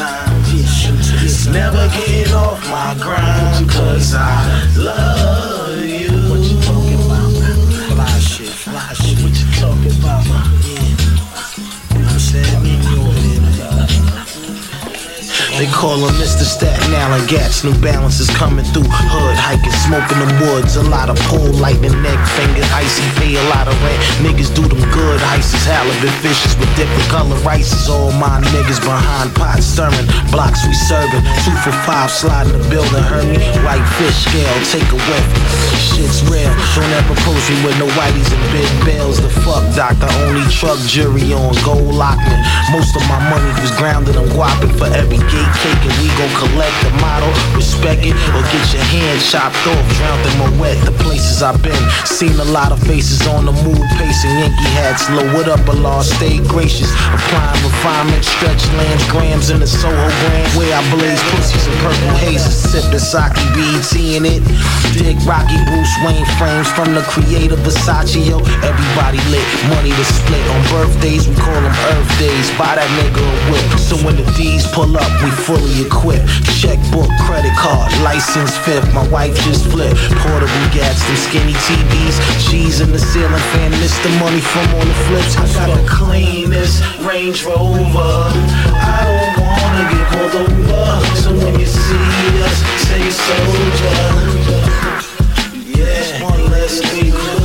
sometimes. Never get off my grind, cause I They call him Mr. Staten Island Gats. New Balance is coming through. Hood hiking, smoking the woods. A lot of pole lightning, neck fingers. Icy pay a lot of rent. Niggas do them good ices. Halibut fishes with different color rices. All my niggas behind pots stirring. Blocks we serving. Two for five sliding the building. Heard me? White fish scale, take a whiff. Shit's real. Don't ever post me with no whiteys and big bills. The fuck doctor, only truck jury on gold lockman. Most of my money was grounded on guapping for every gate cake and we gon' collect the model, Respect it or get your hand chopped off. Drowned in wet, the places I've been. Seen a lot of faces on the move, pacing Yankee hats. Low, what up, Allah? Stay gracious. Applying refinement, stretch lands, grams in the Soho grand. Where I blaze pussies and purple hazes. Sip the sake, BT in it. Dick Rocky, Bruce Wayne frames from the creator Versace. Yo, everybody lit, money to split. On birthdays, we call them Earth Days. Buy that nigga a whip. So when the D's pull up, we fully equipped. Checkbook, credit card, license fifth. My wife just flipped. Portable gats, them skinny TVs. G's in the ceiling fan, miss the money from on the flips. I got the cleanest Range Rover. I don't wanna get pulled over. So when you see us, say soldier. Yeah, thing.